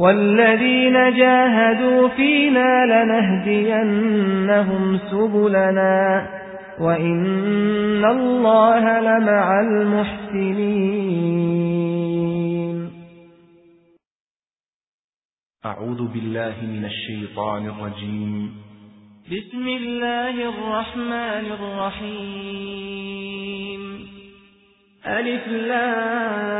والذين جاهدوا فينا لنهدينهم سبلنا وإن الله لمع المحسنين. أعوذ بالله من الشيطان الرجيم. بسم الله الرحمن الرحيم. ألف لام.